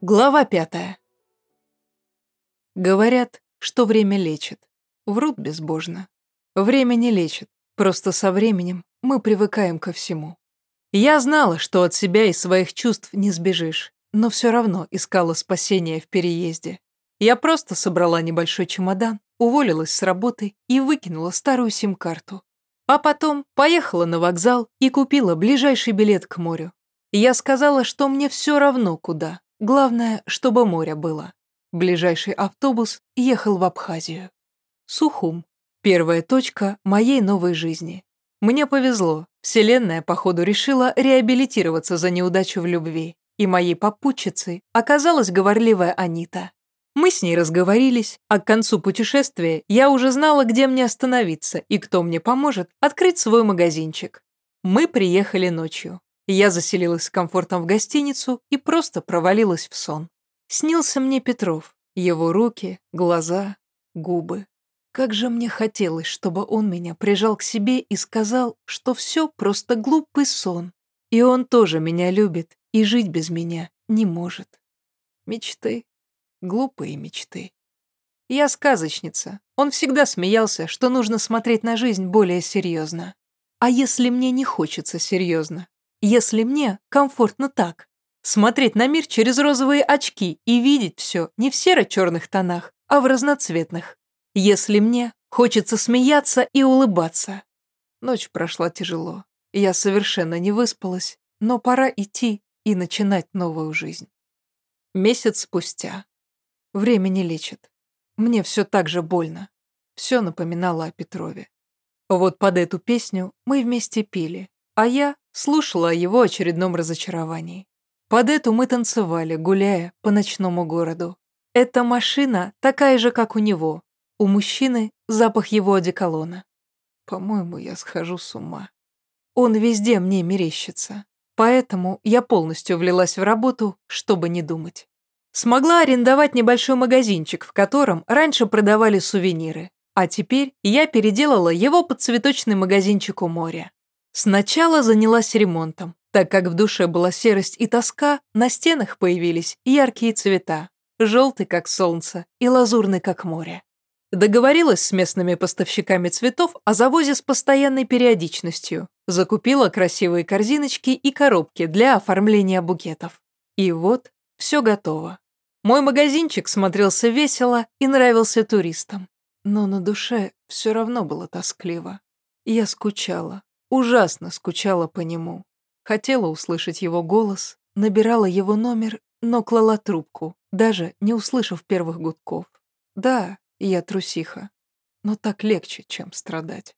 Глава пятая. Говорят, что время лечит. Врут безбожно. Время не лечит. Просто со временем мы привыкаем ко всему. Я знала, что от себя и своих чувств не сбежишь, но все равно искала спасения в переезде. Я просто собрала небольшой чемодан, уволилась с работы и выкинула старую сим-карту. А потом поехала на вокзал и купила ближайший билет к морю. Я сказала, что мне все равно куда, Главное, чтобы море было. Ближайший автобус ехал в Абхазию. Сухум. Первая точка моей новой жизни. Мне повезло. Вселенная, походу, решила реабилитироваться за неудачу в любви. И моей попутчицей оказалась говорливая Анита. Мы с ней разговорились, а к концу путешествия я уже знала, где мне остановиться и кто мне поможет открыть свой магазинчик. Мы приехали ночью. Я заселилась с комфортом в гостиницу и просто провалилась в сон. Снился мне Петров, его руки, глаза, губы. Как же мне хотелось, чтобы он меня прижал к себе и сказал, что все просто глупый сон. И он тоже меня любит и жить без меня не может. Мечты. Глупые мечты. Я сказочница. Он всегда смеялся, что нужно смотреть на жизнь более серьезно. А если мне не хочется серьезно? Если мне комфортно так, смотреть на мир через розовые очки и видеть все не в серо-черных тонах, а в разноцветных. Если мне хочется смеяться и улыбаться. Ночь прошла тяжело. Я совершенно не выспалась, но пора идти и начинать новую жизнь. Месяц спустя. Время не лечит. Мне все так же больно. Все напоминало о Петрове. Вот под эту песню мы вместе пили, а я слушала о его очередном разочаровании. Под эту мы танцевали, гуляя по ночному городу. Эта машина такая же, как у него. У мужчины запах его одеколона. По-моему, я схожу с ума. Он везде мне мерещится. Поэтому я полностью влилась в работу, чтобы не думать. Смогла арендовать небольшой магазинчик, в котором раньше продавали сувениры. А теперь я переделала его под цветочный магазинчик у моря. Сначала занялась ремонтом. Так как в душе была серость и тоска, на стенах появились яркие цвета. Желтый, как солнце, и лазурный, как море. Договорилась с местными поставщиками цветов о завозе с постоянной периодичностью. Закупила красивые корзиночки и коробки для оформления букетов. И вот, все готово. Мой магазинчик смотрелся весело и нравился туристам. Но на душе все равно было тоскливо. Я скучала. Ужасно скучала по нему. Хотела услышать его голос, набирала его номер, но клала трубку, даже не услышав первых гудков. Да, я трусиха, но так легче, чем страдать.